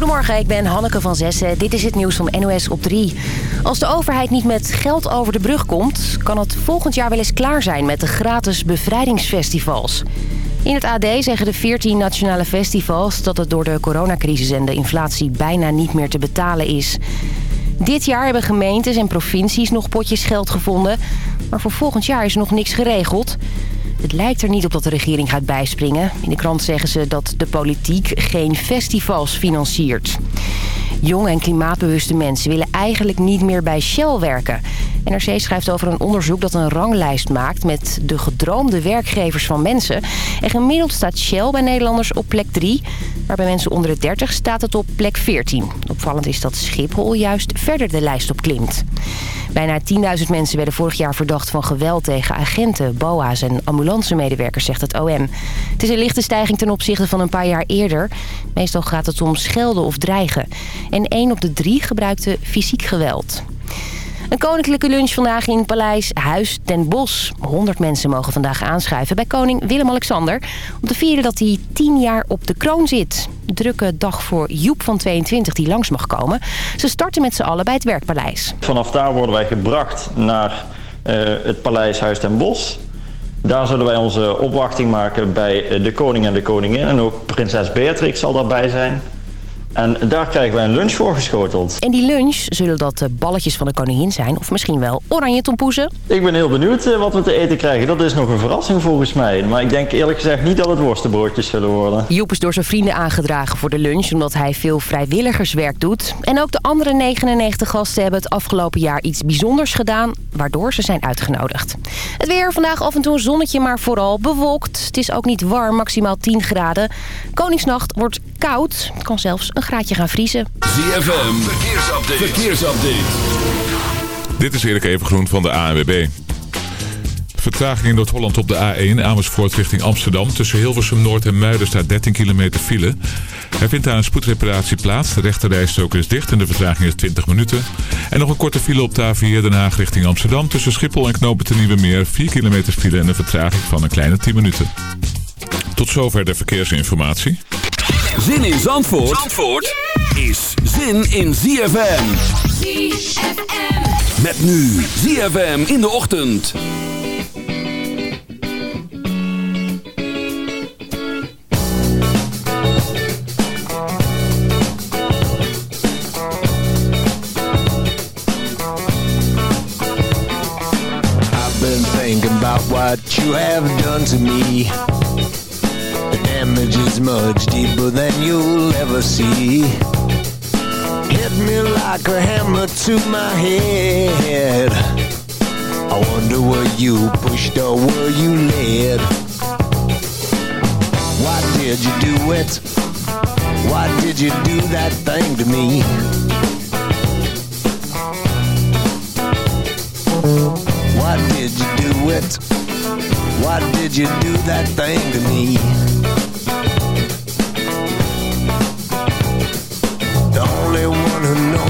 Goedemorgen, ik ben Hanneke van Zessen. Dit is het nieuws van NOS op 3. Als de overheid niet met geld over de brug komt... kan het volgend jaar wel eens klaar zijn met de gratis bevrijdingsfestivals. In het AD zeggen de 14 nationale festivals... dat het door de coronacrisis en de inflatie bijna niet meer te betalen is. Dit jaar hebben gemeentes en provincies nog potjes geld gevonden... maar voor volgend jaar is nog niks geregeld... Het lijkt er niet op dat de regering gaat bijspringen. In de krant zeggen ze dat de politiek geen festivals financiert. Jong en klimaatbewuste mensen willen eigenlijk niet meer bij Shell werken. NRC schrijft over een onderzoek dat een ranglijst maakt met de gedroomde werkgevers van mensen. En gemiddeld staat Shell bij Nederlanders op plek 3. Maar bij mensen onder de 30 staat het op plek 14. Opvallend is dat Schiphol juist verder de lijst op klimt. Bijna 10.000 mensen werden vorig jaar verdacht van geweld tegen agenten, boa's en ambulancemedewerkers, zegt het OM. Het is een lichte stijging ten opzichte van een paar jaar eerder. Meestal gaat het om schelden of dreigen. En 1 op de 3 gebruikte fysiek geweld. Een koninklijke lunch vandaag in Paleis Huis ten Bosch. 100 mensen mogen vandaag aanschuiven bij koning Willem-Alexander... om te vieren dat hij 10 jaar op de kroon zit. Drukke dag voor Joep van 22 die langs mag komen. Ze starten met z'n allen bij het Werkpaleis. Vanaf daar worden wij gebracht naar uh, het Paleis Huis ten Bosch... Daar zullen wij onze opwachting maken bij de koning en de koningin. En ook prinses Beatrix zal daarbij zijn. En daar krijgen wij een lunch voor geschoteld. En die lunch, zullen dat de balletjes van de koningin zijn? Of misschien wel oranje tompoezen? Ik ben heel benieuwd eh, wat we te eten krijgen. Dat is nog een verrassing volgens mij. Maar ik denk eerlijk gezegd niet dat het worstenbroodjes zullen worden. Joep is door zijn vrienden aangedragen voor de lunch... omdat hij veel vrijwilligerswerk doet. En ook de andere 99 gasten hebben het afgelopen jaar iets bijzonders gedaan... waardoor ze zijn uitgenodigd. Het weer vandaag af en toe een zonnetje, maar vooral bewolkt. Het is ook niet warm, maximaal 10 graden. Koningsnacht wordt koud. Het kan zelfs een graadje gaan vriezen. ZFM, verkeersupdate. verkeersupdate. Dit is Erik Evengroen van de ANWB. Vertraging in Noord-Holland op de A1 Amersfoort richting Amsterdam. Tussen Hilversum Noord en Muiden staat 13 kilometer file. Er vindt daar een spoedreparatie plaats. De rechterrijstrook is dicht en de vertraging is 20 minuten. En nog een korte file op de A4 Den Haag richting Amsterdam. Tussen Schiphol en Knopen te Nieuwe Meer 4 kilometer file en een vertraging van een kleine 10 minuten. Tot zover de verkeersinformatie. Zin in Zandvoort, Zandvoort is zin in ZFM. ZFM. Met nu ZFM in de ochtend. I've been thinking about what you have done to me. Damage is much deeper than you'll ever see. Hit me like a hammer to my head. I wonder were you pushed or were you led? Why did you do it? Why did you do that thing to me? Why did you do it? Why did you do that thing to me?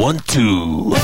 One, two.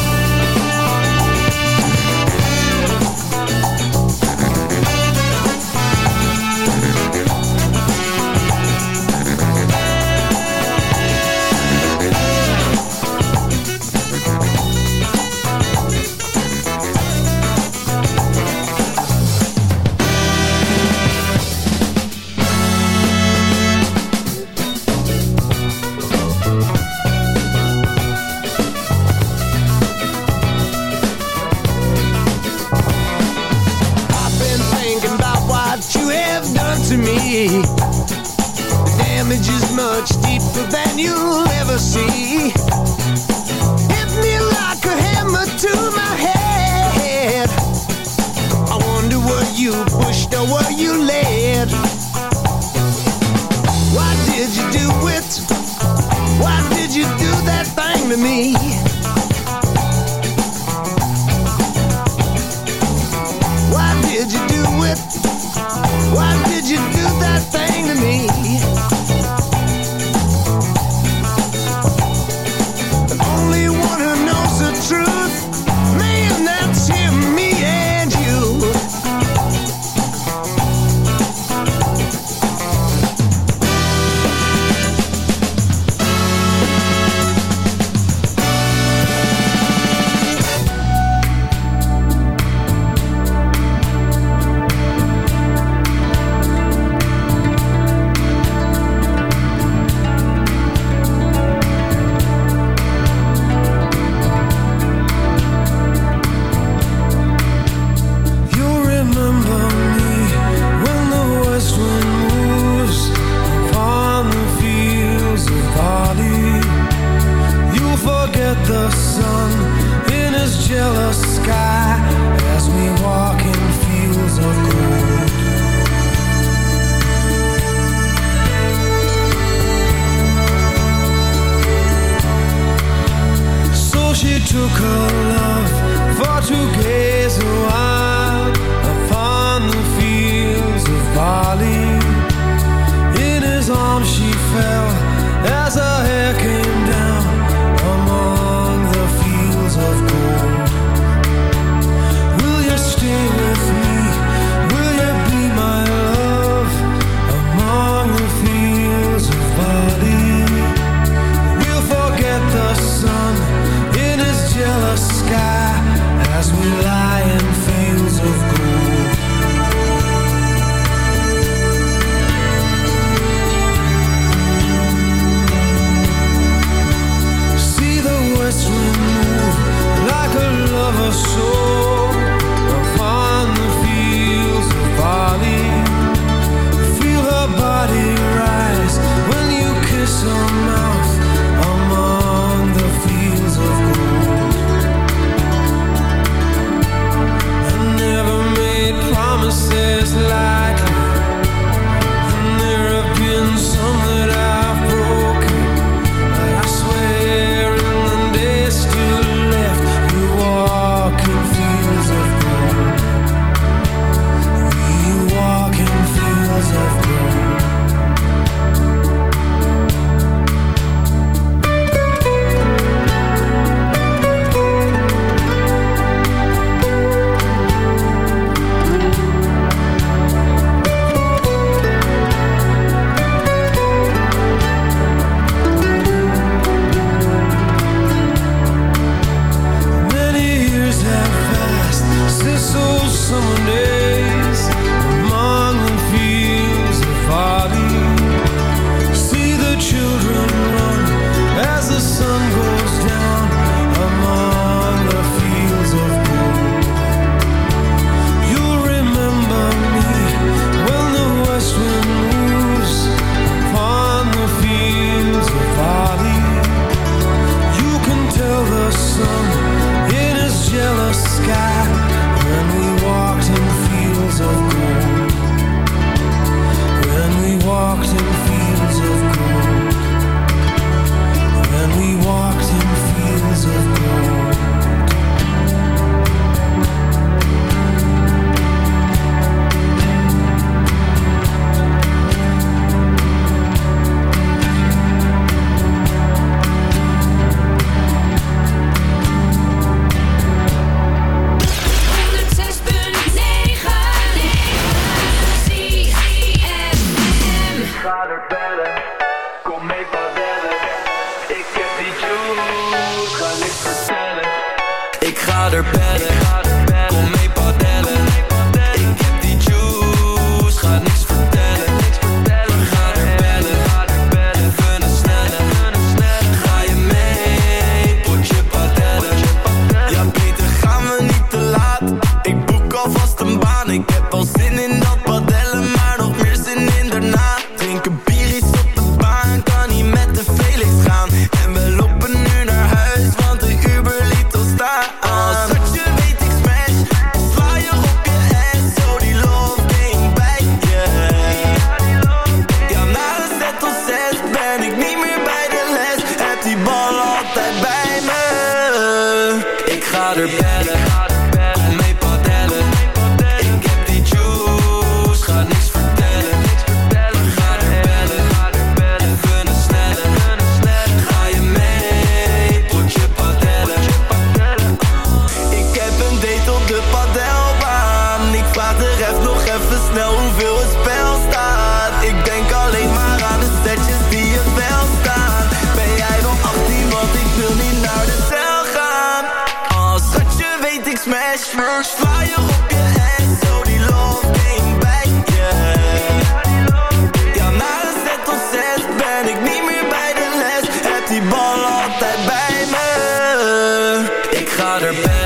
water. bed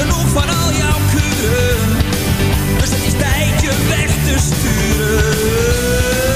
genoeg van al jouw kuren. Dus het is tijd je weg te sturen.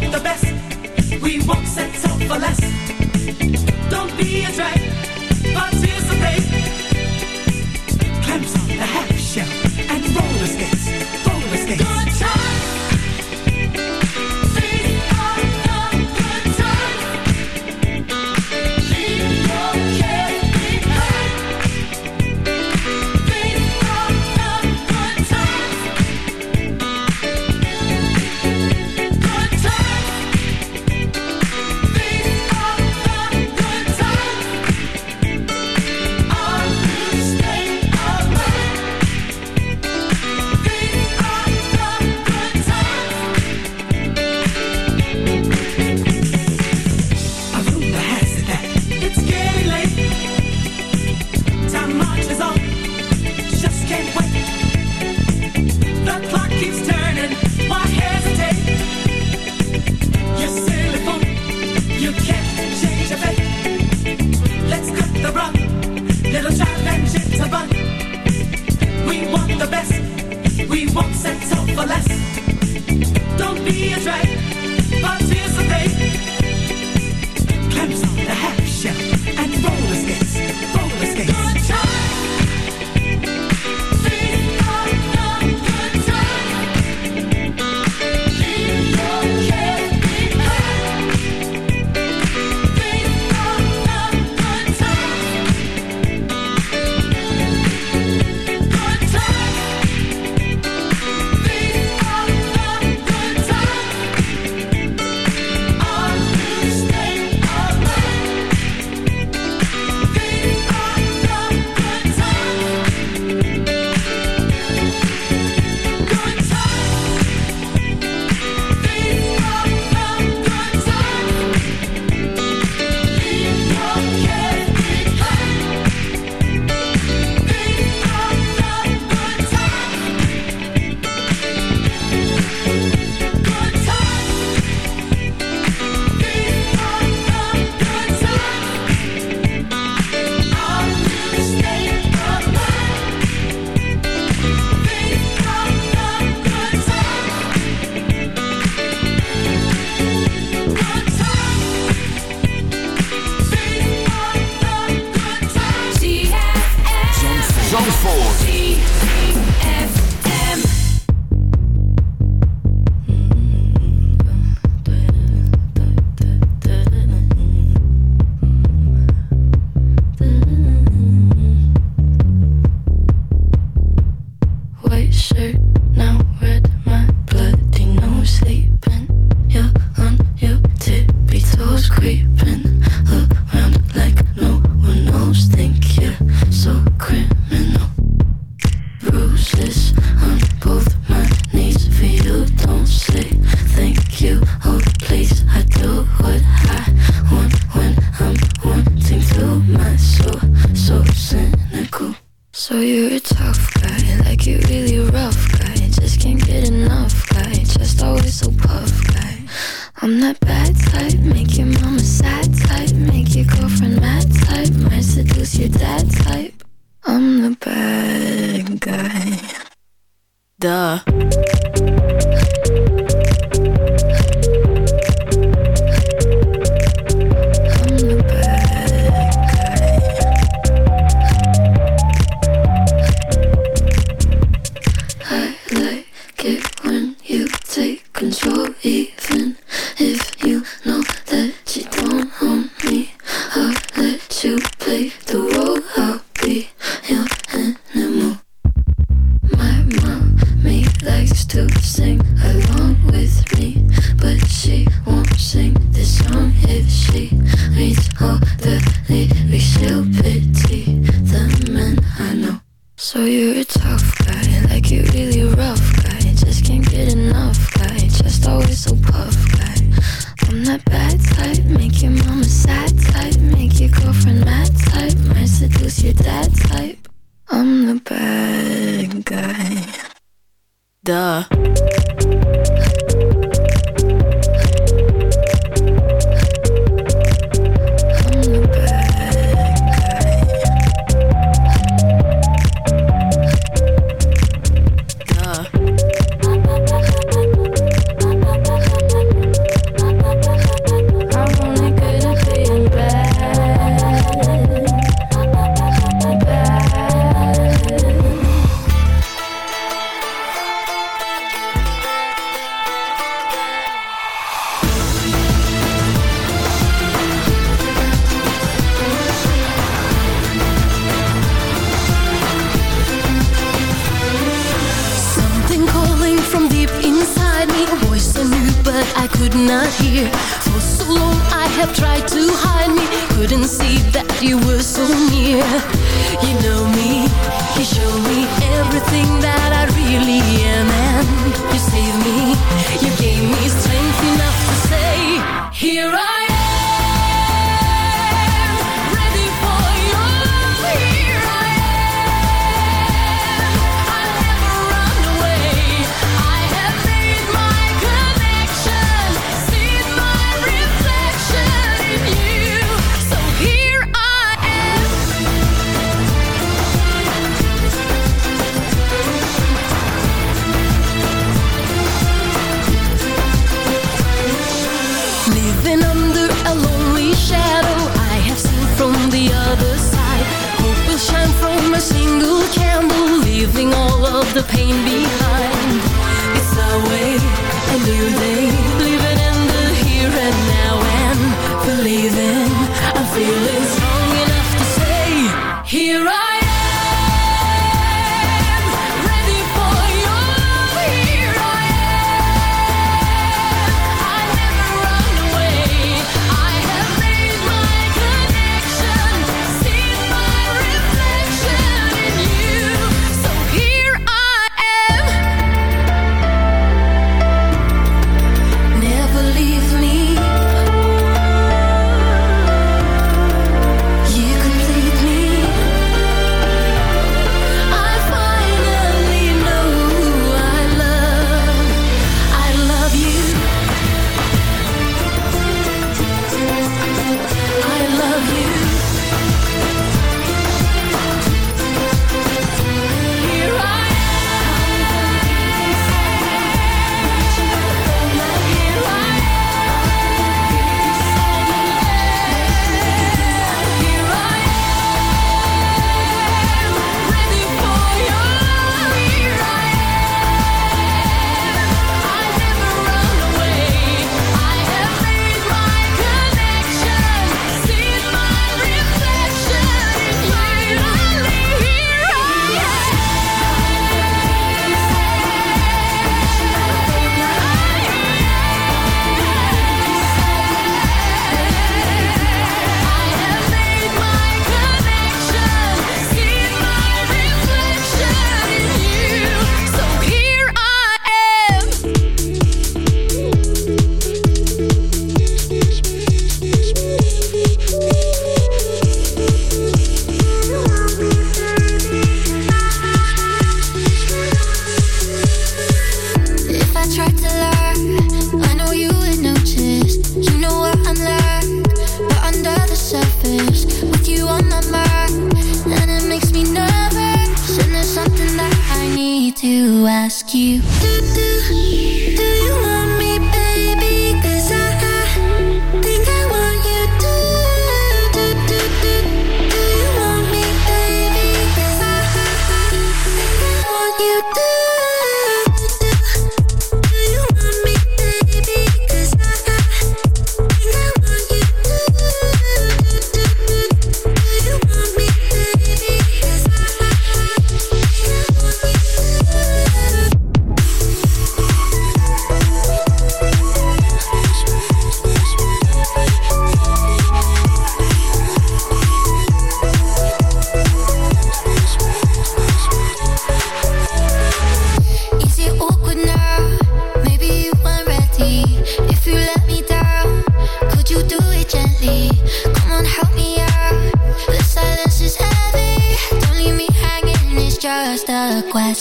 the best.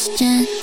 Question.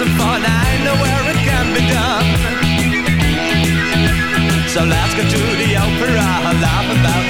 lots fun, I know where it can be done. So let's go to the opera, laugh about